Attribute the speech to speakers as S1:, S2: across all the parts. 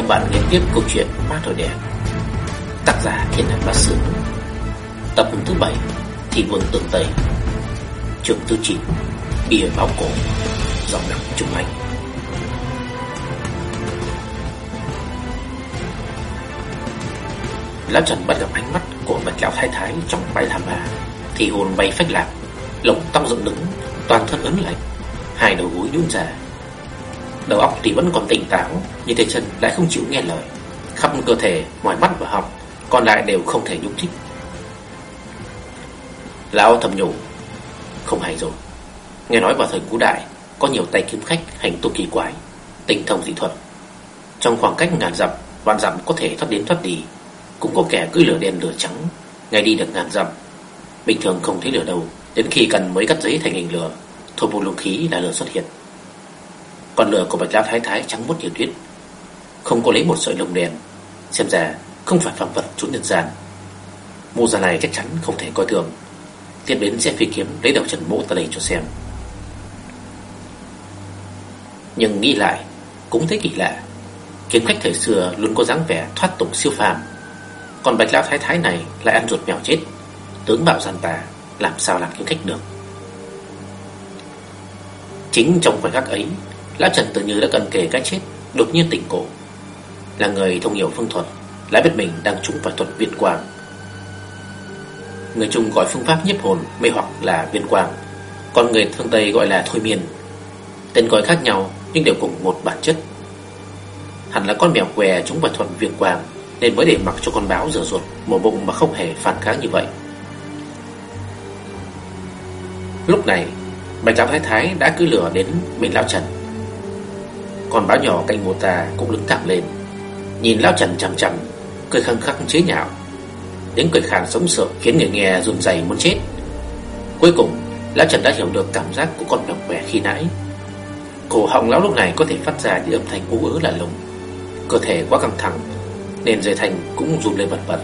S1: Các bạn nghe tiếp câu chuyện Ma Thổi Đèn. Tác giả Thiên Hải Bác Sử Tập thứ 7 Thị Vương Tường Tây. Trường thứ 9 Bìa báo cổ, Giọng đọc Trung Anh. Lão Trần bắt gặp ánh mắt của bạch lão thái thái trong bài thảm bà Thì hồn bay phách lạc Lồng tóc dựng đứng, Toàn thân ấn lạnh, Hai đầu gối đun ra Đầu óc thì vẫn còn tỉnh táo Nhưng tay chân lại không chịu nghe lời. Khắp cơ thể, mỏi mắt và họng Còn lại đều không thể nhúc nhích. Lão thầm nhủ Không hay rồi. Nghe nói vào thời 古 đại Có nhiều tay kiếm khách hành tung kỳ quái Tinh thông dị thuật. Trong khoảng cách ngàn dặm Vạn dặm có thể thoát đến thoát đi. Cũng có kẻ cưỡi lửa đen lửa trắng Ngay đi được ngàn dặm. Bình thường không thấy lửa đâu Đến khi cần mới cắt giấy thành hình lửa Thôi một luồng khí là lửa xuất hiện còn lửa của bạch lão thái thái trắng muốt như tuyết. Không có lấy một sợi lồng đèn Xem ra không phải phạm vật trốn nhân gian. Mô già này chắc chắn không thể coi thường. Tiếp đến sẽ phi kiếm lấy đầu trần mộ ta đây cho xem. Nhưng nghĩ lại, Cũng thấy kỳ lạ. Kiếm khách thời xưa luôn có dáng vẻ thoát tục siêu phàm. Còn bạch lão thái thái này lại ăn ruột mèo chết. Tướng bạo gian tà, Làm sao làm kiếm khách được? Chính trong khoảnh khắc ấy Lão Trần tự như đã cần kề cái chết, Đột nhiên tỉnh cổ. Là người thông hiểu phương thuật Lại biết mình đang trúng phải thuật viên quang. Người Trung gọi phương pháp nhiếp hồn Mê hoặc là viên quang, Còn người phương Tây gọi là thôi miên. Tên gọi khác nhau, nhưng đều cùng một bản chất. Hẳn là con mèo què trúng phải thuật viên quang, Nên mới để mặc cho con báo rửa ruột Mổ bụng mà không hề phản kháng như vậy. Lúc này, Bạch Lão Thái Thái đã cứ lửa đến bên Lão Trần. Còn báo nhỏ cạnh mô ta cũng đứng thẳng lên, Nhìn Lão Trần chằm chằm, Cười khăng khắc chế nhạo. Đến cười khàn sống sợ khiến người nghe run rẩy muốn chết. Cuối cùng, Lão Trần đã hiểu được cảm giác của con độc quẻ khi nãy. Cổ họng lão lúc này có thể phát ra những âm thanh ú ớ là lùng. Cơ thể quá căng thẳng Nên dây thành cũng run lên bật bật.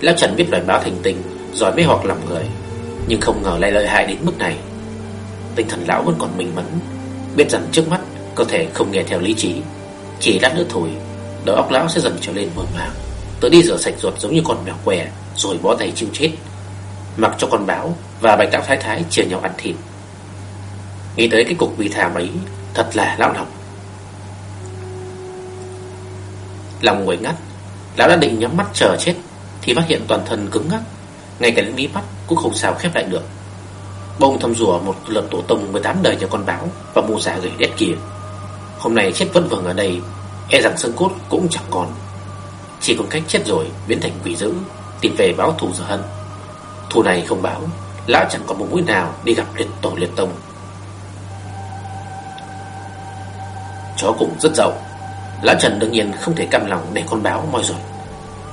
S1: Lão Trần biết loài báo thành tình, Giỏi mê hoặc lòng người, Nhưng không ngờ lại lợi hại đến mức này. Tinh thần lão vẫn còn minh mẫn, Biết rằng trước mắt cơ thể không nghe theo lý trí. Chỉ lát nữa thôi, Đầu óc lão sẽ dần trở lên mờ màng. Tớ đi rửa sạch ruột giống như con mèo què, Rồi bó tay chịu chết. Mặc cho con báo và bạch đạo thái thái chia nhau ăn thịt. Nghĩ tới cái cục bị thảm ấy, Thật là lão lòng. Lòng ngồi ngắt, Lão đã định nhắm mắt chờ chết, Thì phát hiện toàn thân cứng ngắc, ngay cả những mí mắt cũng không sao khép lại được. Bông thầm rùa một lần tổ tông 18 đời cho con báo Và mù giả gầy đét kia. Hôm nay chết vẫn vưởng ở đây E rằng xương cốt cũng chẳng còn. Chỉ còn cách chết rồi biến thành quỷ dữ, Tìm về báo thù giờ hân Thù này không báo, Lão chẳng có một mũi nào đi gặp liệt tổ liệt tông. Chó cũng rất giàu. Lão Trần đương nhiên không thể cam lòng để con báo moi rồi.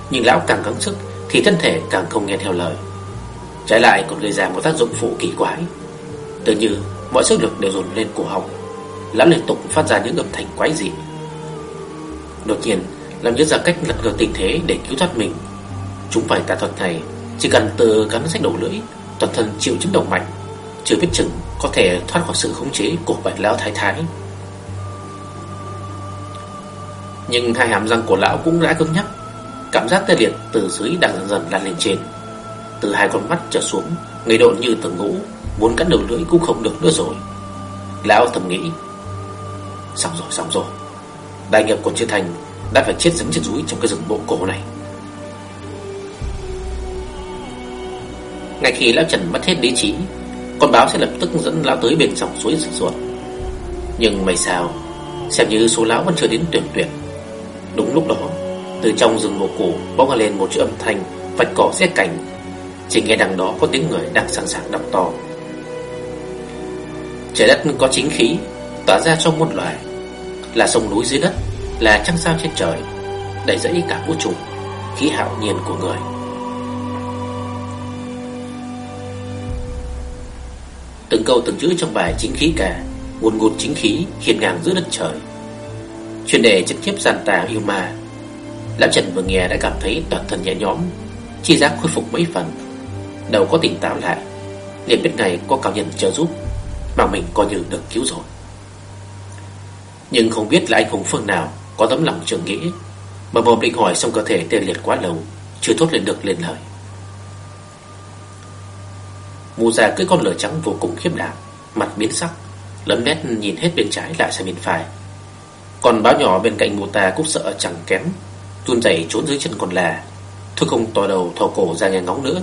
S1: Nhưng lão càng gắng sức thì thân thể càng không nghe theo lời. Trái lại còn gây ra một tác dụng phụ kỳ quái. Tự như mọi sức lực đều dồn lên cổ họng, lão liên tục phát ra những âm thanh quái dị. Đột nhiên, làm nhớ ra cách lật ngược tình thế để cứu thoát mình. Chúng phải tà thuật này, chỉ cần từ cắn sách đầu lưỡi, toàn thân chịu chấn động mạnh, chưa biết chừng có thể thoát khỏi sự khống chế của bạch lão thái thái. Nhưng hai hàm răng của lão cũng đã cứng nhắc Cảm giác tê liệt từ dưới đang dần dần lan lên trên từ hai con mắt trở xuống, Người độn như tầng ngũ Muốn cắn đầu lưỡi cũng không được nữa rồi. Lão thầm nghĩ, Xong rồi xong rồi. Đại nghiệp còn chưa thành Đã phải chết giống chết rúi trong cái rừng bộ cổ này. Ngay khi lão Trần mất hết lý trí, Con báo sẽ lập tức dẫn lão tới bên dòng suối sụt ruột. Nhưng may sao, Xem như số lão vẫn chưa đến tuyển tuyển. Đúng lúc đó, từ trong rừng bộ cổ bỗng lên một chữ âm thanh vạch cỏ rét cảnh chỉ nghe đằng đó có tiếng người đang sẵn sàng đọc to. Trời đất có chính khí, Tỏa ra trong muôn loài. Là sông núi dưới đất, Là trăng sao trên trời, Đầy dẫy cả vũ trụ, Khí hạo nhiên của người. Từng câu từng chữ trong bài chính khí cả, Nguồn ngụt chính khí hiền ngang giữa đất trời. Chuyên đề trực tiếp gian tà yêu ma. Lão Trần vừa nghe đã cảm thấy toàn thân nhẹ nhõm, Chi giác khôi phục mấy phần. Đầu có tỉnh táo lại. Liền biết ngày có cao nhân trợ giúp, Mà mình coi như được cứu rồi. Nhưng không biết là anh hùng phương nào Có tấm lòng trường nghĩa, Mà mồm định hỏi xong cơ thể tê liệt quá lâu, Chưa thốt lên được lên lời. Mù già cưỡi con lửa trắng vô cùng khiếp đảm, Mặt biến sắc, Lấm nét nhìn hết bên trái lại sang bên phải. Còn báo nhỏ bên cạnh mù ta cũng sợ chẳng kém, Run rẩy trốn dưới chân con là, Thôi không tỏ đầu thò cổ ra nghe ngóng nữa.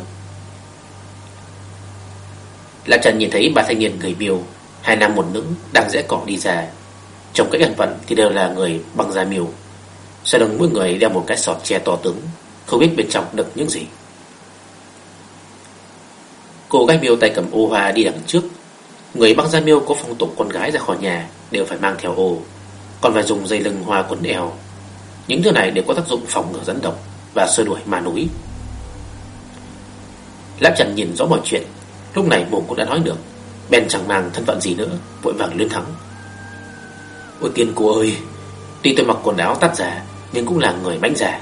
S1: Lạc Trần nhìn thấy ba thanh niên người miêu, Hai nam một nữ đang rẽ cỏ đi ra. Trong cách ăn vận thì đều là người bằng da miêu. Sau đồng mỗi người đeo một cái sọt che to tướng, Không biết bên trong đựng những gì. Cô gái miêu tay cầm ô hoa đi đằng trước. Người băng da miêu có phong tục con gái ra khỏi nhà Đều phải mang theo ô, Còn phải dùng dây lưng hoa quấn eo. Những thứ này đều có tác dụng phòng ngừa dẫn độc Và xua đuổi ma núi. Láp Trần nhìn rõ mọi chuyện Lúc này mồm cũng đã nói được, bèn chẳng màng thân phận gì nữa, Vội vàng lên thắng Ôi tiên cô ơi, Tuy tôi mặc quần áo tắt giả, Nhưng cũng là người bánh giả.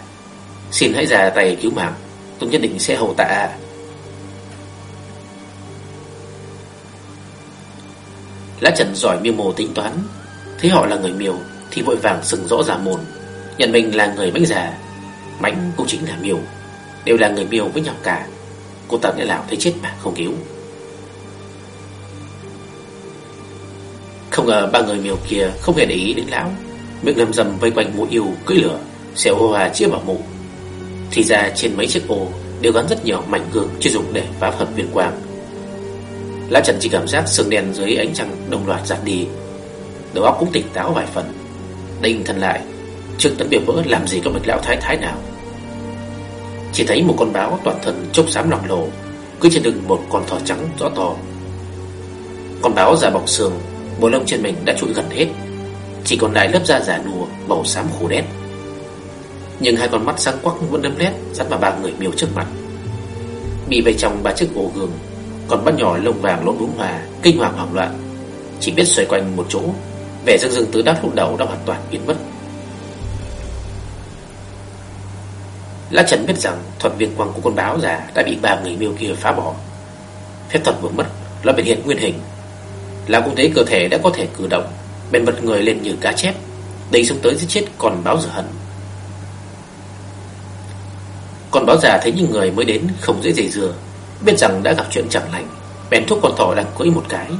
S1: Xin hãy ra tay cứu mạng, Tôi nhất định sẽ hầu tạ Lã Trần giỏi miêu mồ tính toán, Thấy họ là người miêu Thì vội vàng sừng rõ giả mồn Nhận mình là người bánh già Bánh cũng chính là miêu, Đều là người miêu với nhau cả. Cô ta đã làm thấy chết mà không cứu. Không ngờ ba người miêu kia không hề để ý đến lão. Miệng lầm rầm vây quanh mũ yêu, cưỡi lửa Xèo hô hòa chia vào mũ Thì ra trên mấy chiếc ô Đều gắn rất nhiều mảnh gương chuyên dụng để phá hợp viên quang. Lão Trần chỉ cảm giác sương đen dưới ánh trăng đồng loạt giặt đi. Đầu óc cũng tỉnh táo vài phần. Đinh thần lại Trước tấm biểu vỡ, làm gì có bạch lão thái thái nào? Chỉ thấy một con báo toàn thân chốc xám lòng lồ Cứ trên lưng một con thỏ trắng rõ to. Con báo già bọc xương Bộ lông trên mình đã trụi gần hết. Chỉ còn lại lớp da giả nùa Màu xám khổ đét. Nhưng hai con mắt sáng quắc vẫn đâm lét Dắt vào ba người miêu trước mặt. Bị vây trong ba chiếc ổ gương Còn bắt nhỏ lông vàng lốm đốm hòa Kinh hoàng hoảng loạn. Chỉ biết xoay quanh một chỗ Vẻ rưng rưng tứ đáp lúc đầu đã hoàn toàn biến mất. Lã Trần biết rằng thuật viên quang của con báo già đã bị ba người miêu kia phá bỏ. Phép thuật vừa mất, nó biến hiện nguyên hình. Lão cũng thấy cơ thể đã có thể cử động, Bèn bật người lên như cá chép Đầy xuống tới giết chết còn báo giờ hận. Con báo già thấy những người mới đến Không dễ dày dừa Biết rằng đã gặp chuyện chẳng lành, Bèn thúc con thỏ đang cưỡi một cái.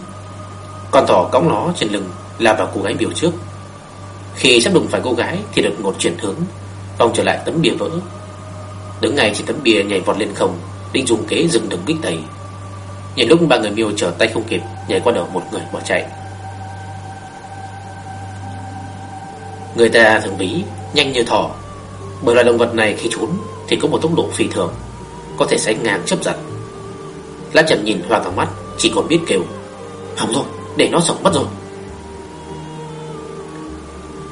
S1: Con thỏ cõng nó trên lưng Là vào cô gái biểu trước. Khi sắp đụng phải cô gái Thì đột ngột chuyển hướng Vòng trở lại tấm bia vỡ. Đứng ngay trên tấm bia nhảy vọt lên không, Định dùng kế dừng đường kích tẩy. Nhìn lúc ba người miêu trở tay không kịp Nhảy qua đầu một người bỏ chạy. Người ta thường ví nhanh như thỏ. Bởi loài động vật này khi trốn Thì có một tốc độ phi thường Có thể sánh ngang chấp giật. Lá Trần nhìn hoa cả mắt Chỉ còn biết kêu Hỏng rồi, để nó sống mất rồi.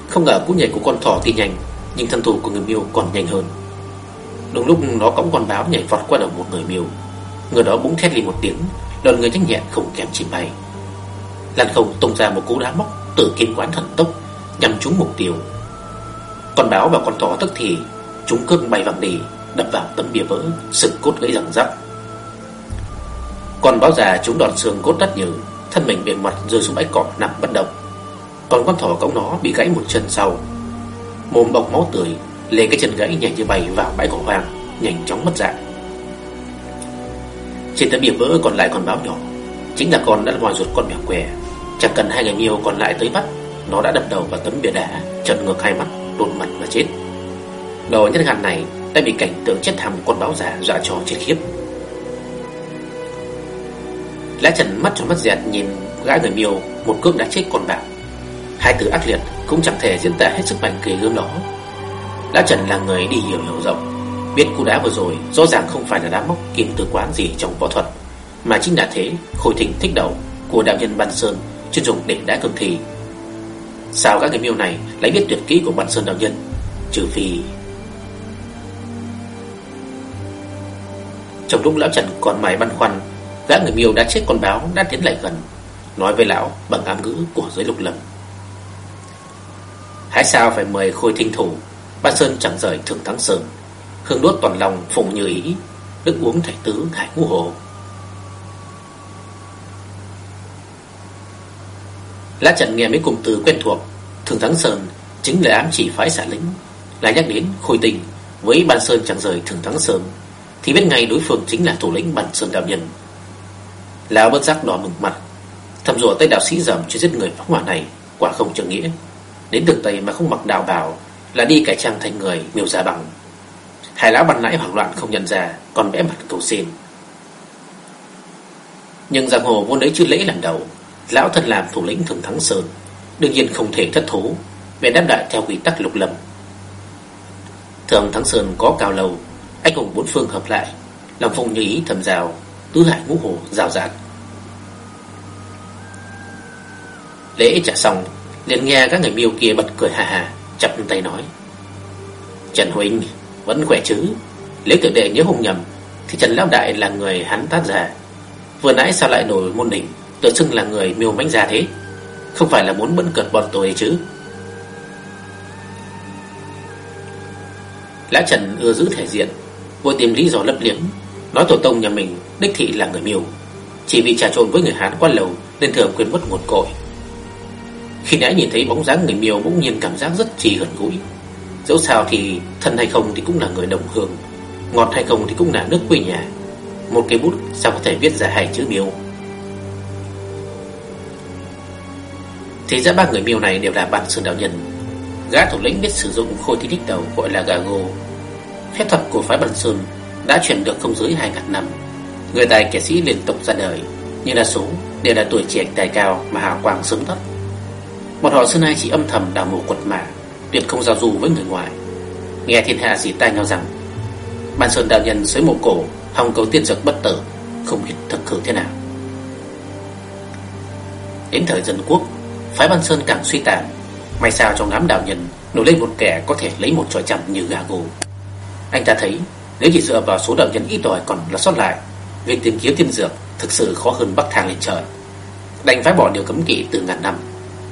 S1: Không ngờ cú nhảy của con thỏ thì nhanh Nhưng thân thủ của người miêu còn nhanh hơn. Đúng lúc nó cõng con báo nhảy vọt qua đầu một người miêu. Người đó búng thét lên một tiếng Đoàn người nhanh nhẹn không kém chim bay Lan không tung ra một cú đá móc Từ kiên quán thần tốc, Nhằm trúng mục tiêu. Con báo và con thỏ tức thì, Chúng cơn bay văng đi, Đập vào tấm bia vỡ Sừng cốt gãy răng rắc. Con báo già chúng đòn xương cốt đắt như, Thân mình bề mặt rơi xuống bãi cỏ nằm bất động. Còn con thỏ cống nó bị gãy một chân sau. Mồm bọc máu tươi, Lê cái chân gãy nhảy như bay vào bãi cỏ hoang, Nhanh chóng mất dạng trên tấm bìa vỡ còn lại con báo nhỏ. Chính là con đã ngoài ruột con mèo què. Chẳng cần hai người miêu còn lại tới bắt Nó đã đập đầu vào tấm bìa đá Trần ngược hai mắt, đột mặt và chết. Đồ nhân gạt này đã bị cảnh tượng chết thầm con báo giả dọa cho chết khiếp. Lã Trần mắt cho mắt dẹt nhìn gã người miêu Một cước đã chết con bạc. Hai từ ác liệt cũng chẳng thể diễn tả hết sức mạnh kỳ gương đó. Lã Trần là người đi hiểu hiểu rộng. Biết cú đá vừa rồi, rõ ràng không phải là đá móc kim từ quán gì trong võ thuật, Mà chính là thế khôi thình thích đầu của đạo nhân Ban Sơn chuyên dùng để đá cường thi. Sao các người miêu này lại biết tuyệt kỹ của Ban Sơn đạo nhân, Trừ phi Trong lúc lão Trần còn mày băn khoăn, Gã người miêu đã chết con báo đã tiến lại gần, Nói với lão bằng ám ngữ của giới lục lâm. Hãy sao phải mời khôi thinh thủ Ban Sơn chẳng rời thường thắng sơn. Hương đốt toàn lòng phụng như ý Đức uống thầy tứ hải ngũ hồ Lá trận nghe mấy cụm từ quen thuộc Thường Thắng Sơn chính là ám chỉ phái xả lính, là nhắc đến Khôi Tình với Ban Sơn chẳng rời Thường Thắng Sơn, thì biết ngay đối phương chính là thủ lĩnh Ban Sơn đạo nhân. Lão bất giác đỏ mừng mặt, thầm rủa tay đạo sĩ dầm cho giết người phóng hỏa này quả không trưởng nghĩa. Đến đường Tây mà không mặc đạo bào là đi cải trang thành người miêu giá bằng. Hai lão ban nãy hoảng loạn không nhận ra, còn vẽ mặt cầu xin. Nhưng giang hồ vốn đấy chưa lễ lần đầu, lão thân làm thủ lĩnh thường thắng sơn, đương nhiên không thể thất thú bèn đáp đại theo quy tắc lục lâm. Thường thắng sơn có cao lầu, anh hùng bốn phương hợp lại, lòng phong như ý thầm rào, tứ hải ngũ hồ rào rạt. Lễ trả xong, liền nghe các người miêu kia bật cười hà hà, chặt tay nói: "Trần huynh, vẫn khỏe chứ? Nếu tiểu đệ nhớ không nhầm, thì Trần lão đại là người hắn tát già. Vừa nãy sao lại nổi môn đỉnh, tự xưng là người miêu mánh già thế? Không phải là muốn bận cợt bọn tôi chứ?" Lã Trần ưa giữ thể diện, vội tìm lý do lấp liếm, nói tổ tông nhà mình đích thị là người miêu, chỉ vì trà trộn với người Hán quá lâu nên thường quên mất nguồn cội. Khi nãy nhìn thấy bóng dáng người miêu bỗng nhiên cảm giác rất trì gần gũi. Dẫu sao thì thân hay không thì cũng là người đồng hương, ngọt hay không thì cũng là nước quê nhà. Một cây bút sao có thể viết ra hai chữ miêu? thế ra ba người miêu này đều là bạn sơn đạo nhân. Gã thủ lĩnh biết sử dụng khôi thi đích đầu gọi là Gago. Phép thuật của phái Bần Sơn đã truyền được không dưới hai ngàn năm. Người tài kẻ sĩ liên tục ra đời, nhưng đa số đều là tuổi trẻ tài cao mà hào quang sớm tắt. Bọn họ xưa nay chỉ âm thầm đào mộ quật mã Tuyệt không giao du với người ngoài. Nghe thiên hạ dì tai nhau rằng, Ban Sơn đạo nhân sới mộ cổ, hòng cầu tiên dược bất tử, Không biết thực hư thế nào. Đến thời dân quốc, Phái Ban Sơn càng suy tàn. May sao trong đám đạo nhân Nổi lên một kẻ có thể lấy một tròi chậm như gà gồ Anh ta thấy, Nếu chỉ dựa vào số đạo nhân ít ỏi còn là sót lại Việc tìm kiếm tiên dược Thực sự khó hơn bắc thang lên trời. Đành phải bỏ điều cấm kỵ từ ngàn năm,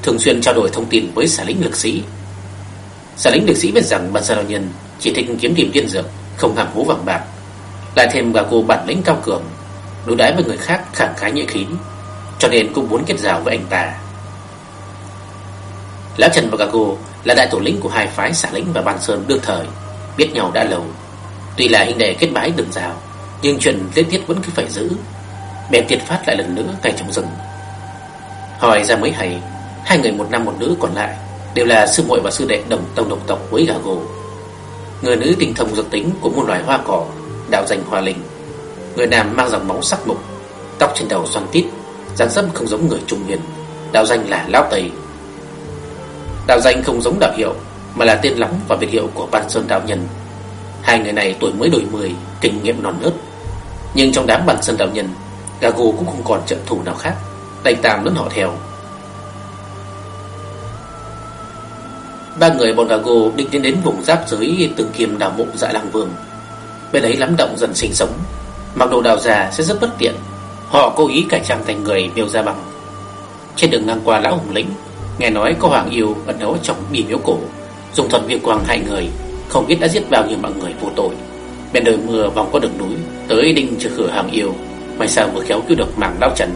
S1: thường xuyên trao đổi thông tin với xã lính lực sĩ. Sở lính được sĩ biết rằng bản sa đạo nhân chỉ thích kiếm tìm tiên dược, không hàng hố vàng bạc, lại thêm gà cô bản lĩnh cao cường, đối đãi với người khác khẳng khái nhẹ khí, cho nên cũng muốn kết giao với anh ta. Lão Trần và Gago là đại tổ lĩnh của hai phái xã lính và Ban Sơn đương thời, biết nhau đã lâu. Tuy là hình đệ kết bái đường rào, nhưng chuyện liên tiết vẫn cứ phải giữ. Bèn tiết phát lại lần nữa ngay trong rừng. Hỏi ra mới hay, Hai người một nam một nữ còn lại Đều là sư muội và sư đệ đồng tông đồng tộc với gà gồ. Người nữ tinh thông dược tính của một loài hoa cỏ, Đạo danh hoa linh. Người nam mang dòng máu sắc mục, Tóc trên đầu xoăn tít, dáng dấp không giống người trung niên, Đạo danh là Lão Tây. Đạo danh không giống đạo hiệu, Mà là tên lóng và biệt hiệu của Ban Sơn Đạo Nhân. Hai người này tuổi mới đôi mười Kinh nghiệm non nớt. Nhưng trong đám Ban Sơn Đạo Nhân Gago cũng không còn trợ thủ nào khác, Đành tạm lẫn họ theo. Ba người bọn Gago định tiến đến vùng giáp giới từng kiềm đào mộ dạ làng vương. Bên ấy lắm động dần sinh sống, mặc đồ đào già sẽ rất bất tiện. Họ cố ý cải trang thành người miêu ra bằng. Trên đường ngang qua lão hùng lĩnh, nghe nói có hoàng yêu ẩn nấu trong bì miếu cổ, dùng thuật vi quang hại người, không biết đã giết bao nhiêu mọi người vô tội. Bên đời mưa vòng qua đường núi, tới định trừ khử hàng yêu, may sao vừa khéo cứu được mạng lão trần.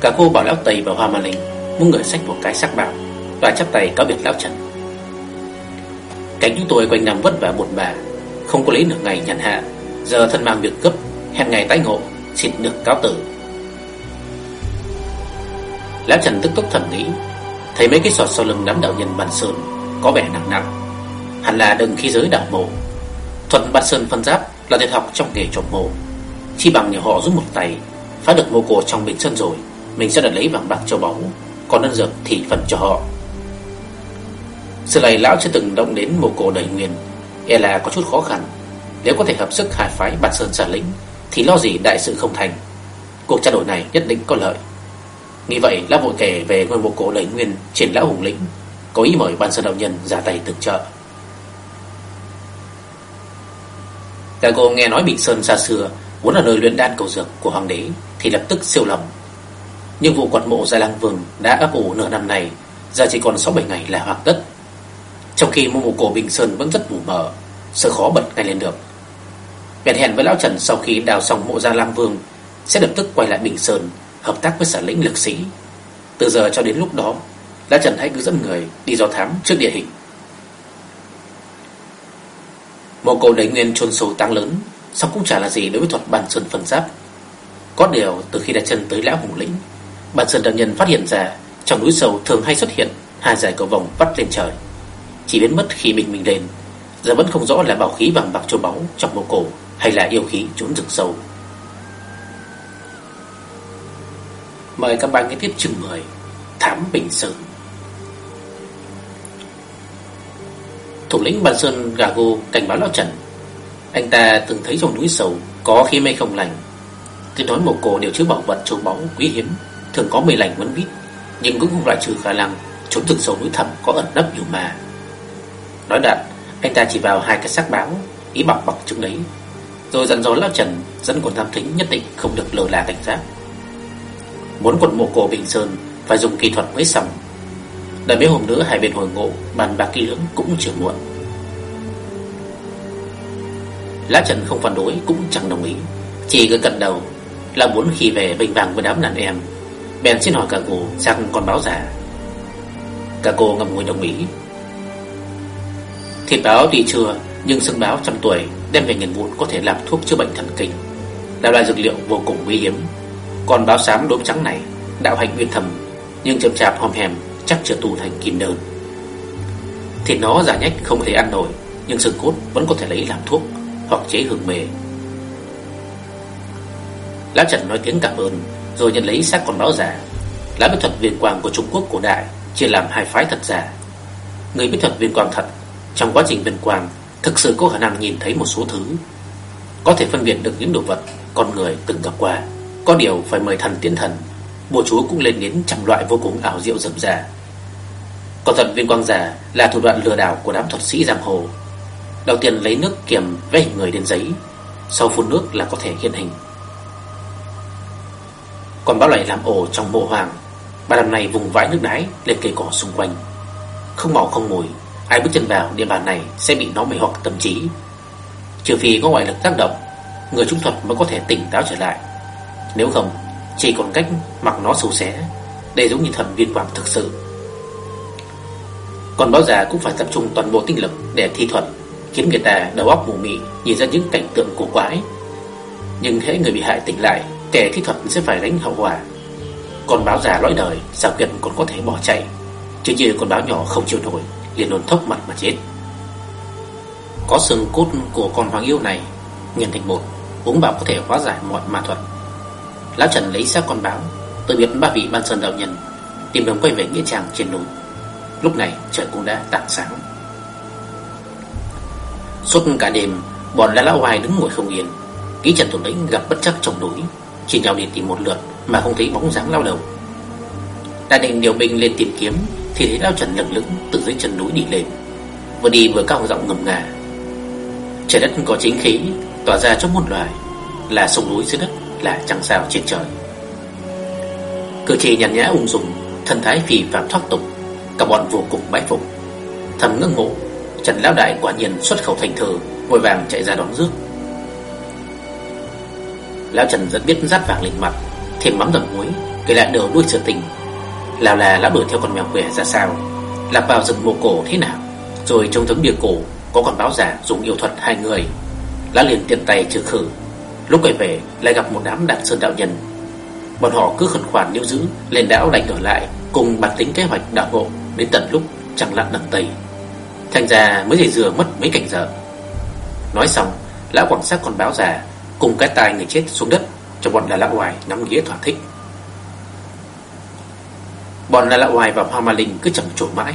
S1: Cả cô bảo lão Tây và Hoa Ma Linh muốn người sách một cái sắc bảo và chắp tay cáo biệt lão Trần. Cánh chúng tôi quanh năm vất vả buồn bã, không có lấy nửa ngày nhàn hạ, giờ thân mang việc gấp hẹn ngày tái ngộ, xin được cáo tử. Lão Trần tức tốc thầm nghĩ, thấy mấy cái sọt sau lưng đám đạo nhân Bàn Sơn có vẻ nặng nặng, hẳn là đừng khí giới đạo mộ. Thuận Bàn Sơn phân giáp là tuyệt học trong nghề trộm mộ, chi bằng nhờ họ giúp một tay phá được mộ cổ trong bình sơn rồi, mình sẽ đặt lấy vàng bạc châu báu, còn ân dược thì phần cho họ. Sự này lão chưa từng động đến mộ cổ đầy nguyên. E là có chút khó khăn. Nếu có thể hợp sức hai phái bạt sơn giả lĩnh, Thì lo gì đại sự không thành. Cuộc trao đổi này nhất định có lợi. Nghĩ vậy, lão vội kể về ngôi mộ cổ đầy nguyên Trên lão hùng lĩnh. Có ý mời ban sơn đạo nhân ra tay thực trợ. Cả cô nghe nói Bình Sơn xa xưa Vốn là nơi luyện đan cầu dược của hoàng đế, Thì lập tức siêu lòng. Nhưng vụ quật mộ Gia Lang Vương đã ấp ủ nửa năm này, Giờ chỉ còn 6-7 ngày là hoàn tất trong khi mộ cổ Bình Sơn vẫn rất mù mờ, Sợ khó bật ngay lên được. Bèn hẹn với Lão Trần sau khi đào xong mộ Gia Lam Vương, Sẽ lập tức quay lại Bình Sơn, Hợp tác với sở lĩnh lực sĩ. Từ giờ cho đến lúc đó, Lão Trần hãy cứ dẫn người đi do thám trước địa hình. Mộ cổ đầy nguyên chôn sâu tăng lớn Xong cũng chả là gì đối với thuật bản sơn phân giáp. Có điều, từ khi đặt chân tới lão hùng lĩnh Bản sơn đạo nhân phát hiện ra Trong núi sâu thường hay xuất hiện Hai dải cầu vòng vắt lên trời. Chỉ biến mất khi bình minh lên. Giờ vẫn không rõ là bảo khí bằng bạc châu báu Trong bộ cổ hay là yêu khí trốn rừng sâu. Mời các bạn nghe tiếp chương 10 Thám Bình Sơn. Thủ lĩnh Ban Sơn Gago cảnh báo Lão Trần. Anh ta từng thấy trong núi sầu Có khi mây không lành. Cứ nói một cổ đều chứa bảo vật châu báu quý hiếm, Thường có mây lành vấn vít Nhưng cũng không loại trừ khả năng Trốn rừng sâu núi thẳm có ẩn nấp nhiều mà Nói đoạn Anh ta chỉ vào hai cái xác báo, Ý bảo bọc chúng đấy. Rồi dặn dò Lão Trần, Dẫn quần tham thính nhất định không được lờ là cảnh giác. Muốn quần mộ cổ Bình Sơn, Phải dùng kỹ thuật mới xong Đợi mấy hôm nữa hai bên hồi ngộ, Bàn bạc kỹ lưỡng cũng chưa muộn. Lá Trần không phản đối cũng chẳng đồng ý. Chỉ cứ cận đầu, Là muốn khi về bình vàng với đám đàn em. Bèn xin hỏi cả cô sang con báo giả. Cả cô ngầm ngùi đồng ý. Thịt báo thì chưa, Nhưng xương báo trăm tuổi Đem về nghiền vụn có thể làm thuốc chữa bệnh thần kinh. Là loại dược liệu vô cùng quý hiếm. Còn báo xám đốm trắng này, Đạo hạnh nguyên thầm, Nhưng chậm chạp hòm hèm chắc chưa tù thành kim đơn. Thịt nó giả nhách không thể ăn nổi, Nhưng xương cốt vẫn có thể lấy làm thuốc Hoặc chế hương mề Lão Trần nói tiếng cảm ơn, Rồi nhận lấy xác con báo giả. Lá biết thuật viên quang của Trung Quốc cổ đại Chia làm hai phái thật giả. Người biết thuật viên quang thật trong quá trình viên quang Thực sự có khả năng nhìn thấy một số thứ. Có thể phân biệt được những đồ vật Con người từng gặp qua. Có điều phải mời thần tiến thần. Bùa chúa cũng lên đến trăm loại vô cùng ảo diệu rầm rà. Còn thuật viên quang giả Là thủ đoạn lừa đảo của đám thuật sĩ giang hồ. Đầu tiên lấy nước kiềm vẽ hình người lên giấy, Sau phun nước là có thể hiện hình. Còn báo lại làm ổ trong mộ hoàng, Ba đầm này vùng vãi nước đái Lên cây cỏ xung quanh. Không màu không mùi Ai bước chân vào, địa bàn này sẽ bị nó mê hoặc tâm trí. Trừ phi có ngoại lực tác động, Người trung thuật mới có thể tỉnh táo trở lại. Nếu không, Chỉ còn cách mặc nó xấu xé, Để giống như thần viên quang thực sự. Còn báo già cũng phải tập trung toàn bộ tinh lực Để thi thuật, Khiến người ta đầu óc mù mị, Nhìn ra những cảnh tượng cổ quái. Nhưng hễ người bị hại tỉnh lại, Kẻ thi thuật sẽ phải đánh hậu quả. Còn báo già lõi đời, Sao kiệt còn có thể bỏ chạy? Chứ như con báo nhỏ không chịu nổi liền nôn thốc mặt mà chết. Có xương cốt của con hoàng yêu này, Nghiền thành bột, Uống bảo có thể hóa giải mọi ma thuật. Lão Trần lấy xác con báo, Từ biệt ba vị ban sơn đạo nhân, Tìm đường quay về nghĩa trang trên núi. Lúc này, trời cũng đã tảng sáng. Suốt cả đêm, Bọn lão lão hoài đứng ngồi không yên. Ký Trần Thủ Lĩnh gặp bất chắc trong núi, Chỉ nhau đi tìm một lượt Mà không thấy bóng dáng lao đầu. Đại định điều binh lên tìm kiếm khi thấy lao Trần lừng lững từ dưới chân núi đi lên. Vừa đi vừa cao giọng ngầm ngà. Trời đất có chính khí, Tỏa ra cho muôn loài, Là sông núi dưới đất, Là trăng sao trên trời. Cử chỉ nhàn nhã ung dung, Thân thái phì phạm thoát tục, Cả bọn vô cùng bái phục. Thầm ngưỡng mộ Trần Lão Đại quả nhiên xuất khẩu thành thờ Vội vàng chạy ra đón rước. Lão Trần rất biết rát vàng lên mặt Thêm mắm dầm muối, Kể lại đầu đuôi sự tình lào là lão đuổi theo con mèo quẻ ra sao? Lạp vào rừng mồ cổ thế nào? Rồi trong tấm bia cổ, Có con báo giả dùng yêu thuật hai người? Lão liền tiện tay trừ khử. Lúc quay về, lại gặp một đám đạn sơn đạo nhân. Bọn họ cứ khẩn khoản níu giữ, Lên đảo đánh đổi lại, Cùng bản tính kế hoạch đạo ngộ, Đến tận lúc chẳng lặn đằng Tây. Thành ra mới dây dừa mất mấy cảnh giờ. Nói xong, Lão quảng sát con báo già Cùng cái tai người chết xuống đất, Cho bọn là lão hoài nắm nghĩa thỏa thích. Bọn là lão hoài và hoa ma linh cứ chẳng trổ mãi.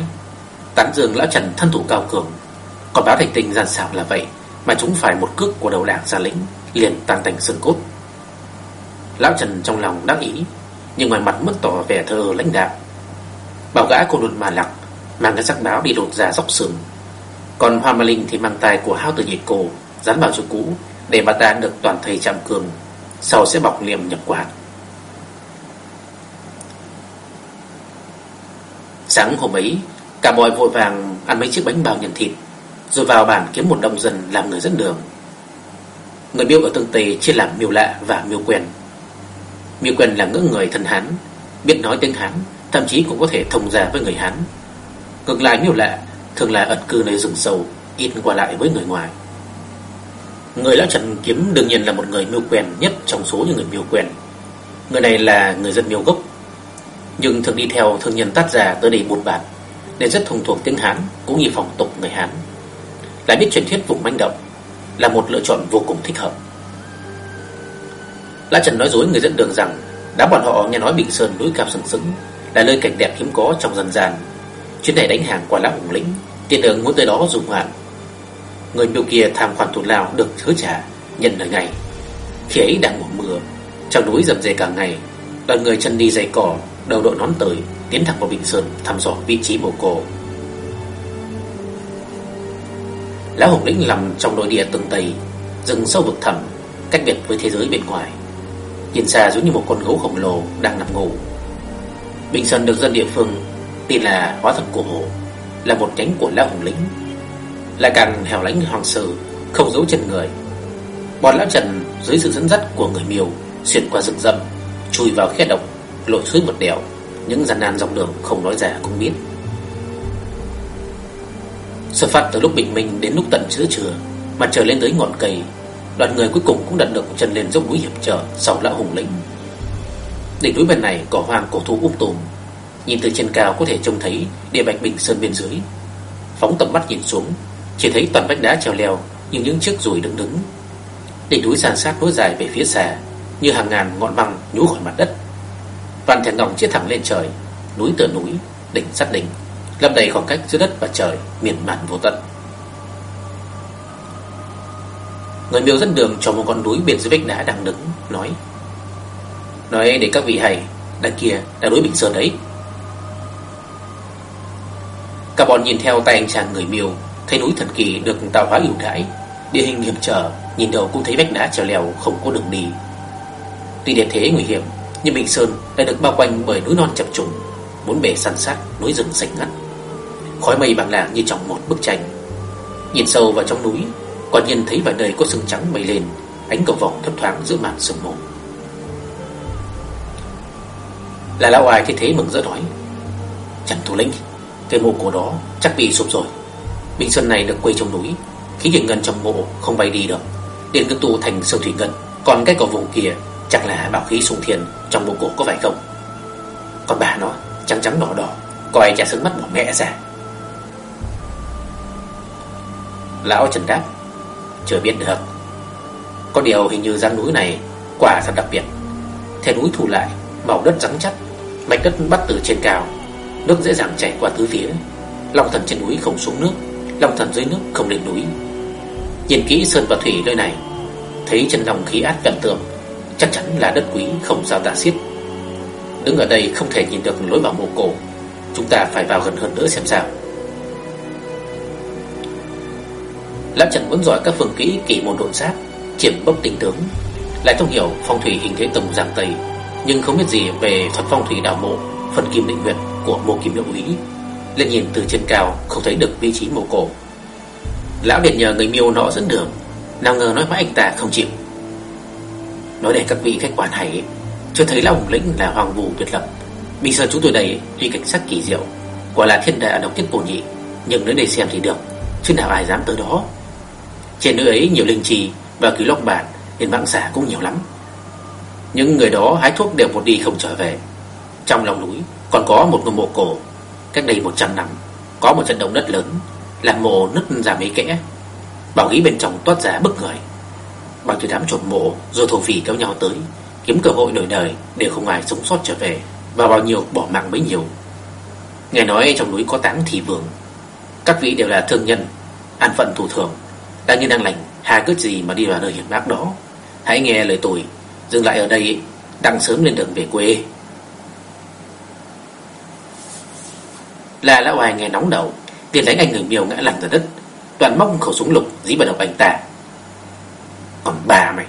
S1: Tán dương lão trần thân thủ cao cường. Còn báo thành tình giàn xảo là vậy, Mà chúng phải một cước của đầu đảng gia lính, Liền tan thành xương cốt. Lão Trần trong lòng đắc ý, Nhưng ngoài mặt mất tỏ vẻ thơ lãnh đạo Bảo gã cô đồn mà lặc Mang cái sắc báo đi đột ra dốc sườn. Còn Hoa Ma Linh thì mang tay của hao tử nhiệt cổ Dán vào chỗ cũ, Để bà ta được toàn thầy chạm cường, Sau sẽ bọc liềm nhập quạt. Sáng hôm ấy, Cả mọi vội vàng ăn mấy chiếc bánh bao nhân thịt, Rồi vào bản kiếm một đồng dân làm người dẫn đường. Người miêu ở tương Tây chia làm miêu lạ và miêu quen. Miêu quen là ngỡ người thân Hán, Biết nói tiếng Hán, Thậm chí cũng có thể thông gia với người Hán. Ngược lại miêu lạ Thường là ẩn cư nơi rừng sâu, Ít qua lại với người ngoài. Người lão Trần Kiếm đương nhiên là một người miêu quen nhất trong số những người miêu quen. Người này là người dân miêu gốc nhưng thường đi theo thương nhân tát già tới đây buôn bán, Nên rất thông thuộc tiếng Hán Cũng như phong tục người Hán. Lại biết truyền thuyết vùng manh động Là một lựa chọn vô cùng thích hợp. Lã Trần nói dối người dẫn đường rằng Đám bọn họ nghe nói Bình Sơn núi cao sừng sững Là nơi cảnh đẹp hiếm có trong dân gian. Chuyến này đánh hàng qua lão hùng lĩnh Tiền đường muốn tới đó dùng hoạn. Người miêu kia tham khoản thủ lao được hứa trả Nhân lời ngày Khi ấy đang mùa mưa, Trong núi dầm dề cả ngày, Đoàn người chân đi dày cỏ Đầu đội nón tới, Tiến thẳng vào Bình Sơn, thăm dò vị trí mồ cổ Lão Hồng Lĩnh nằm trong nội địa tầng Tây, Rừng sâu vực thẳm, Cách biệt với thế giới bên ngoài. Nhìn xa giống như một con gấu khổng lồ đang nằm ngủ. Bình Sơn được dân địa phương Tin là hóa thân của hồ, Là một nhánh của Lão Hồng Lĩnh. Lại càng hẻo lánh hoàng sử Không giấu chân người. Bọn Lão Trần dưới sự dẫn dắt của người miêu Xuyên qua rừng rậm, Chui vào khe động. Lội suối một đèo, Những gian nan dọc đường không nói ra cũng biết. Xuất phát từ lúc bình minh đến lúc tận giữa trưa Mặt trời lên tới ngọn cây Đoàn người cuối cùng cũng đặt được chân lên dốc núi hiểm trở Sau lão hùng lĩnh. Đỉnh núi bên này cỏ hoang cổ thụ um tùm, Nhìn từ trên cao có thể trông thấy Địa bạch bình sơn bên dưới. Phóng tầm mắt nhìn xuống, Chỉ thấy toàn vách đá treo leo Như những chiếc rùi đứng đứng. Đỉnh núi sàn sát nối dài về phía xa, Như hàng ngàn ngọn băng nhú khỏi mặt đất. Vạn thẻ ngọc chia thẳng lên trời Núi tựa núi, đỉnh sát đỉnh Lấp đầy khoảng cách giữa đất và trời Miền mạn vô tận. Người miêu dẫn đường cho một con núi bên dưới vách đá đang đứng Nói Nói để các vị hay Đằng kia là núi Bình Sơn đấy. Cả bọn nhìn theo tay anh chàng người miêu Thấy núi thần kỳ được tạo hóa ưu đãi Địa hình hiểm trở Nhìn đầu cũng thấy vách đá trèo lèo không có đường đi. Tuy địa thế nguy hiểm nhưng Bình Sơn lại được bao quanh bởi núi non chập trùng, Bốn bề săn sát, núi rừng xanh ngắt. Khói mây bằng làng như trong một bức tranh. Nhìn sâu vào trong núi, Quả nhiên thấy vài nơi có sương trắng bay lên, Ánh cầu vòng thấp thoáng giữa màn sương mù. Là lão ai thấy thế mừng rỡ nói "Chẳng Thủ Lĩnh Cái mộ cổ đó chắc bị sụp rồi. Bình Sơn này được quây trong núi, Khí điện ngân trong mộ không bay đi được Điện Cực tu thành sâu thủy ngân, Còn cái cầu vùng kia chắc là bảo khí sung thiền Trong bụng cổ có phải không? Còn bà nó, trắng trắng đỏ đỏ Coi chả sướng mắt bỏ mẹ ra? Lão Trần đáp, chưa biết được. Có điều hình như rắn núi này Quả thật đặc biệt. Thế núi thủ lại, Màu đất rắn chắc, Mạch đất bắt từ trên cao, Nước dễ dàng chảy qua tứ phía. Long thần trên núi không xuống nước, Long thần dưới nước không lên núi. Nhìn kỹ sơn và thủy nơi này, Thấy chân lòng khí át gần tường. Chắc chắn là đất quý không sao tả xiết. Đứng ở đây không thể nhìn được lối vào mộ cổ. Chúng ta phải vào gần hơn nữa xem sao. Lão Trần vẫn giỏi các phương kỹ kỳ môn độn sát Chiểm bốc tình tướng. Lại thông hiểu phong thủy hình thế tổng giảng Tây, Nhưng không biết gì về thuật phong thủy đào mộ, Phần kim định huyệt của mộ kim hiệu ý Lên nhìn từ trên cao, Không thấy được vị trí mộ cổ. Lão điện nhờ người miêu nọ dẫn đường, Nào ngờ nói mãi anh ta không chịu. Nói để các vị khách quan hay Chưa thấy là hùng lĩnh là hoàng vũ tuyệt lập Bây giờ chúng tôi đây tuy cảnh sắc kỳ diệu Quả là thiên đại độc nhất cổ nhị Nhưng đến đây xem thì được Chứ nào ai dám tới đó trên nơi ấy nhiều linh trì và cứu lộc bản nên mạng giả cũng nhiều lắm. Những người đó hái thuốc đều một đi không trở về. Trong lòng núi còn có một ngôi mộ cổ. Cách đây 100 năm, có một trận động đất lớn, làm mộ nứt ra mấy kẽ. Bảo nghĩ bên trong toát ra bức người. Bao nhiêu đám trộm mộ rồi thổ phỉ kéo nhau tới, kiếm cơ hội đổi đời để không ai sống sót trở về, và bao nhiêu bỏ mạng bấy nhiêu. Nghe nói trong núi có táng thị vườn các vị đều là thương nhân, an phận thủ thường đang như đang lành Hà cứ gì mà đi vào nơi hiểm ác đó. Hãy nghe lời tôi Dừng lại ở đây Đang sớm lên đường về quê. Là lão hoài nghe nóng đầu Tiền đánh anh người miêu ngã lăn ra đất Toàn móc khẩu súng lục dí vào đầu anh ta. Còn bà mày,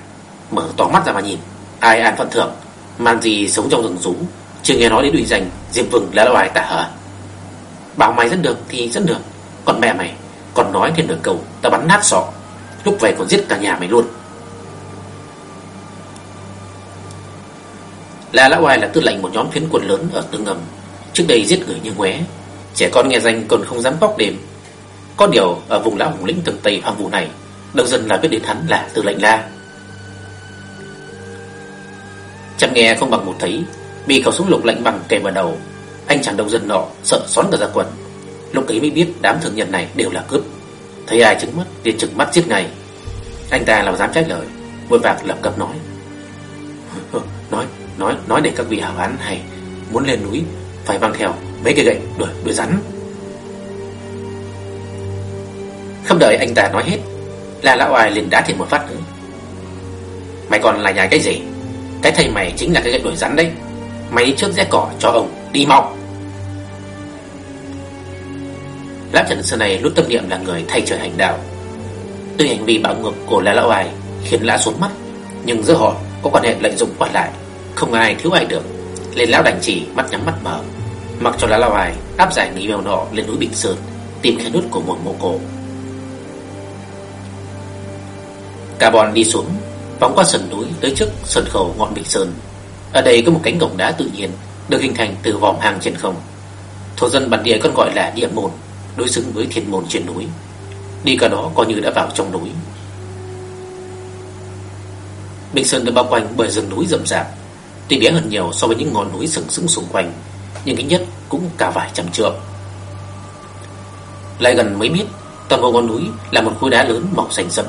S1: Mở to mắt ra mà nhìn. Ai ăn phận thượng, Man gì sống trong rừng rú. Chưa nghe nói đến đùi danh, Diệp Vừng là lão tả hả Bảo mày dẫn được thì dẫn được Còn mẹ mày, còn nói thêm được câu, Ta bắn nát sọ. Lúc về còn giết cả nhà mày luôn. Là Lão Oai là tư lệnh một nhóm phiến quân lớn ở Tương Ngầm. Trước đây giết người như ngoé Trẻ con nghe danh còn không dám bóc đêm. Có điều ở vùng lão hùng lĩnh thượng Tây hoang vu này Đông dân là biết đến hắn là từ lệnh la. Chăm nghe không bằng một thấy, Bị khẩu súng lục lạnh bằng kề vào đầu, Anh chàng đông dân nọ sợ xón cả ra quần. Lúc ấy mới biết đám thường nhân này đều là cướp. Thấy ai chứng mắt liền trừng mắt giết ngay. Anh ta làm dám trách lời, Vội vàng lập cập nói. Nói nói nói để các vị hảo án hay Muốn lên núi, Phải mang theo mấy cây gậy đuổi đuổi rắn. Không đợi anh ta nói hết là lão oai liền đá thêm một phát nữa. Mày còn là nhà cái gì? Cái thầy mày chính là cái gậy đuổi rắn đấy. Mày đi trước rẽ cỏ cho ông, Đi mau. Lão Trần Sơn này lúc tâm niệm là người thay trời hành đạo. Tuy hành vi bạo ngược của La lão ai Khiến lã xuống mắt, Nhưng giữa họ có quan hệ lợi dụng quát lại. Không ai thiếu ai được. Lên lão đành chỉ mắt nhắm mắt mở. Mặc cho lá Lão ai áp giải nghi mèo nọ lên núi Bình Sơn, Tìm khe nút của một mộ cổ. Cả bọn đi xuống, Vòng qua sườn núi tới trước sườn khẩu ngọn Bình Sơn. Ở đây có một cánh cổng đá tự nhiên, Được hình thành từ vòm hang trên không. Thổ dân bản địa còn gọi là địa môn, Đối xứng với thiên môn trên núi. Đi cả đó coi như đã vào trong núi. Bình Sơn được bao quanh bởi rừng núi rậm rạp, Tuy bé hơn nhiều so với những ngọn núi sừng sững xung quanh, Nhưng ít nhất cũng cả vài trăm trượng. Lại gần mới biết Toàn bộ ngọn núi là một khối đá lớn màu xanh sẫm.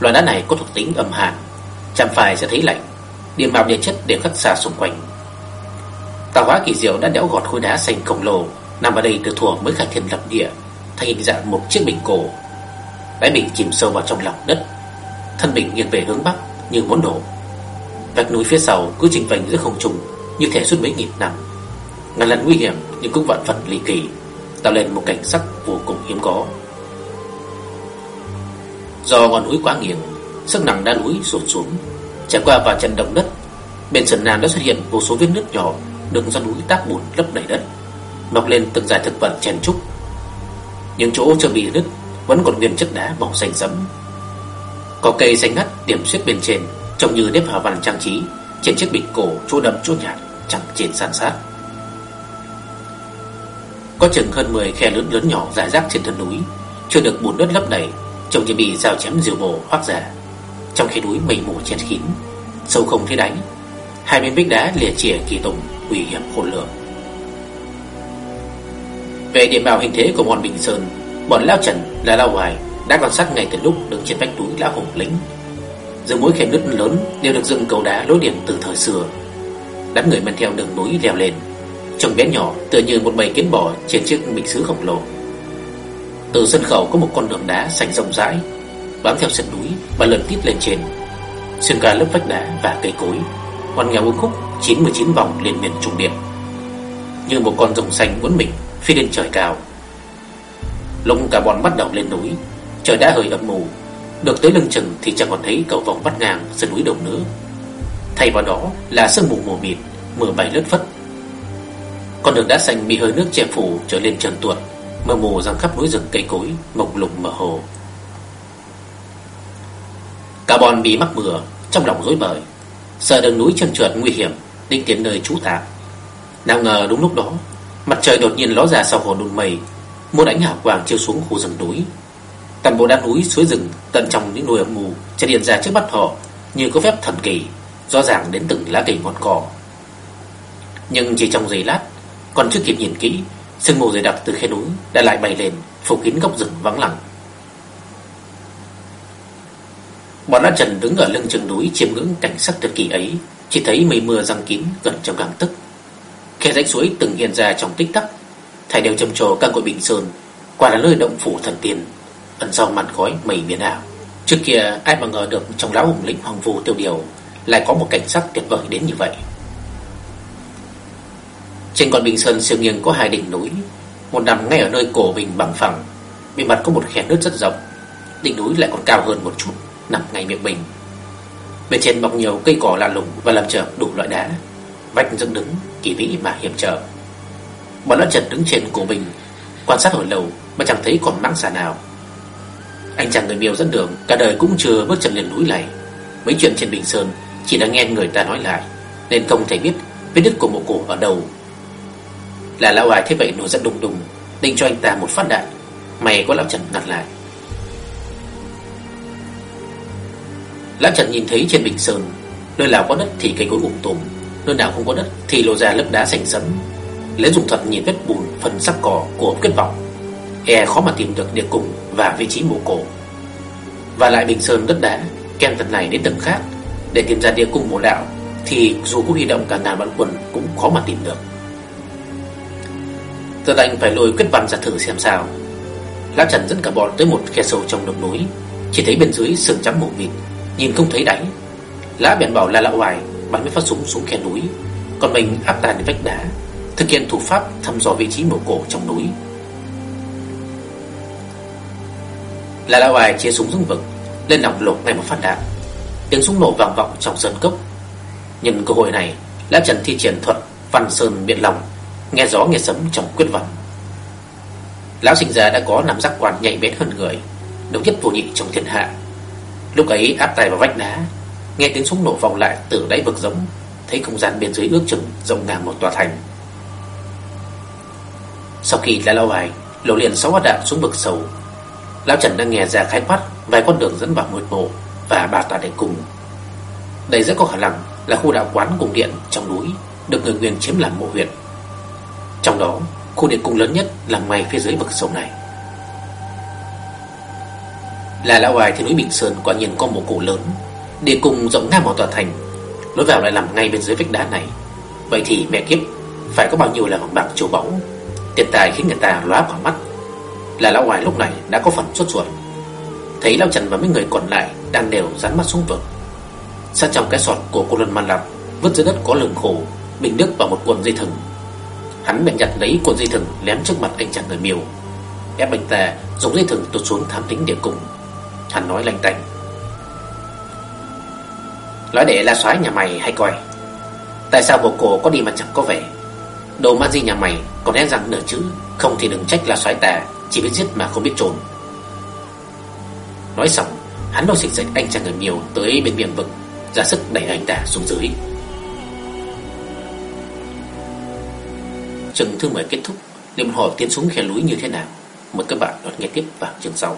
S1: Loại đá này có thuộc tính âm hàn, Chẳng phải sẽ thấy lạnh. Điểm mạo địa chất đều khắc xa xung quanh. Tạo hóa kỳ diệu đã đẽo gọt khối đá xanh khổng lồ, Nằm ở đây từ thuở mới khai thiên lập địa, Thành hình dạng một chiếc bình cổ. Đáy bình chìm sâu vào trong lòng đất. Thân bình nghiêng về hướng bắc, như muốn đổ Vách núi phía sau cứ trình vành giữa không trung, Như thể suốt mấy nghìn năm. Ngàn lần nguy hiểm nhưng cũng vạn phần ly kỳ, Tạo lên một cảnh sắc vô cùng hiếm có. Do ngọn núi quá nghiêng Sức nặng đá núi sụt xuống. Trải qua và trận động đất, Bên sườn nam đã xuất hiện vô số vết nứt nhỏ Được do núi tác bùn lấp đầy đất, Mọc lên từng dải thực vật chen trúc Những chỗ chưa bị nứt, Vẫn còn nguyên chất đá màu xanh sẫm. Có cây xanh ngắt điểm xuyết bên trên, Trông như nếp hòa văn trang trí Trên chiếc bịch cổ chỗ đậm chỗ nhạt, Chẳng trên san sát. Có chừng hơn 10 khe lớn lớn nhỏ rải rác trên thân núi, Chưa được bùn đất lấp đầy Trông như bị dao chém diều bổ hoác giả Trong khi núi mây mù chen kín Sâu không thấy đáy Hai bên vách đá lìa chìa kỳ tùng Nguy hiểm khôn lường Về điểm bảo hình thế của bọn Bình Sơn Bọn Lao Trần là Lao Hoài đã quan sát ngay từ lúc đứng trên vách núi lão hùng lĩnh. Giữa mỗi khe nứt lớn đều được dựng cầu đá lối điểm từ thời xưa. Đám người men theo đường núi leo lên, trông bé nhỏ tựa như một bầy kiến bò trên chiếc bình sứ khổng lồ. Từ sân khẩu có một con đường đá sành rộng rãi, bám theo sườn núi và lần tít lên trên, xuyên qua lớp vách đá và cây cối, ngoằn nghèo uốn khúc 99 vòng liền miền trùng điệp Như một con rồng xanh uốn mình phi lên trời cao. Lúc cả bọn bắt đầu lên núi Trời đã hơi âm mù. Được tới lưng chừng thì chẳng còn thấy cầu vòng bắt ngang sườn núi đồng nữa Thay vào đó là sương mù mù mịt Mưa bay lướt phất. Con đường đá xanh bị hơi nước che phủ trở lên trần tuột. Mờ mù rằng khắp núi rừng cây cối Mộc lục mờ hồ. Cả bọn bị mắc mưa Trong lòng rối bời. Sợ đường núi chân trượt nguy hiểm Định tiến nơi trú tạm. Nào ngờ đúng lúc đó Mặt trời đột nhiên ló ra sau hồ đun mây Một ánh hào quang chiếu xuống khu rừng núi. Toàn bộ đá núi suối rừng tận trong những nồi âm mù chợt hiện ra trước mắt họ như có phép thần kỳ, rõ ràng đến từng lá cây ngọn cỏ. Nhưng chỉ trong giây lát, còn chưa kịp nhìn kỹ, sương mù dày đặc từ khe núi đã lại bay lên, phủ kín góc rừng vắng lặng. Bọn đã Trần đứng ở lưng chừng núi chiêm ngưỡng cảnh sắc tuyệt kỳ ấy, chỉ thấy mây mưa răng kín gần trong gang tức. Khe rãnh suối từng hiện ra trong tích tắc, thải đều trầm trồ các cội bình sơn, quả là nơi động phủ thần tiên ẩn sau màn khói mây biến ảo. Trước kia ai mà ngờ được trong lão hùng lĩnh hoàng vu tiêu điều lại có một cảnh sắc tuyệt vời đến như vậy. Trên con bình sơn siêu nghiêng có hai đỉnh núi, một nằm ngay ở nơi cổ bình bằng phẳng, bên mặt có một khe nứt rất rộng. Đỉnh núi lại còn cao hơn một chút, nằm ngay miệng bình. Bên trên mọc nhiều cây cỏ lạ lùng và làm trở đủ loại đá, vách dựng đứng kỳ vĩ mà hiểm trở. Bọn lão Trần đứng trên cổ bình, quan sát hồi lâu mà chẳng thấy còn mãng xà nào. Anh chàng người miêu dẫn đường Cả đời cũng chưa bước chân lên núi này Mấy chuyện trên Bình Sơn Chỉ đã nghe người ta nói lại Nên không thể biết vết đứt của mộ cổ ở đâu là lão hoài thế vậy nổi giận đùng đùng, Định cho anh ta một phát đạn. Mày có lão Trần ngặt lại. Lão Trần nhìn thấy trên bình sơn, Nơi nào có đất thì cây cối ủng tùm, Nơi nào không có đất thì lộ ra lớp đá sành sẫm. Lấy dùng thuật nhìn vết bùn, Phần sắc cỏ của kết vọng. E khó mà tìm được địa cùng Và vị trí mộ cổ. Và lại bình sơn đất đá Ken tận này đến tầng khác. Để tìm ra địa cung mộ đạo, Thì dù có huy động cả ngàn vạn quân Cũng khó mà tìm được. Giờ đành phải lôi quyết văn ra thử xem sao. Lão Trần dẫn cả bọn tới một khe sâu trong đồng núi. Chỉ thấy bên dưới sườn trắng mù mịt, Nhìn không thấy đáy. Lã bèn bảo là lão hoài Bắn mới phát súng xuống khe núi. Còn mình áp tàn đến vách đá, Thực hiện thủ pháp thăm dò vị trí mộ cổ trong núi. Là lão hoài chia súng dưng vực, Lên nòng lột ngay một phát đạn. Tiếng súng nổ vang vọng trong sơn cốc. Nhân cơ hội này Lã Trần thi triển thuật Văn Sơn Biện Lòng. Nghe gió nghe sấm trong quyết văn. Lão sinh ra đã có nắm giác quan nhạy bén hơn người, đồng nhất vô nhị trong thiên hạ. Lúc ấy áp tay vào vách đá, Nghe tiếng súng nổ vọng lại từ đáy vực giống, Thấy không gian bên dưới ước chừng rộng ngang một tòa thành. Sau khi đã lao bài Lộ liền sáu phát đạn xuống vực sâu, Lão Trần đang nghe ra khái quát Vài con đường dẫn vào một mộ Và ba tòa đền cùng Đây rất có khả năng là khu đạo quán cùng điện trong núi Được người nguyên chiếm làm mộ huyện trong đó, Khu địa cung lớn nhất là ngay phía dưới bậc sông này. Là lão hoài thì núi Bình Sơn quả nhiên có một cổ lớn. Địa cung rộng ngang một tòa thành, Lối vào lại nằm ngay bên dưới vách đá này. Vậy thì mẹ kiếp, Phải có bao nhiêu là bằng bạc châu báu Tiền tài khiến người ta lóa vào mắt. Là lão hoài lúc này đã có phần sốt ruột. Thấy lão Trần và mấy người còn lại Đang đều dán mắt xuống vực. Sát trong cái sọt của cô Luân Man Lập Vứt dưới đất có lừng khổ, Bình nước và một cuộn dây thừng. Hắn bèn nhặt lấy cuộn dây thừng lém trước mặt anh chàng người miêu. Ép anh ta, dùng dây thừng tụt xuống thám tính địa cùng Hắn nói lanh tạnh: Nói để la soái nhà mày hay coi. Tại sao bộ cổ có đi mà chẳng có vẻ? Đồ ma di nhà mày còn e rằng nửa chữ, Không thì đừng trách là soái tà Chỉ biết giết mà không biết trốn. Nói xong, Hắn lôi xịch dịch anh chàng người miêu tới bên miệng vực, ra sức đẩy anh ta xuống dưới. Chừng thứ 10 kết thúc. Liệu một tiến xuống khe núi như thế nào? Mời các bạn đón nghe tiếp vào chương sau.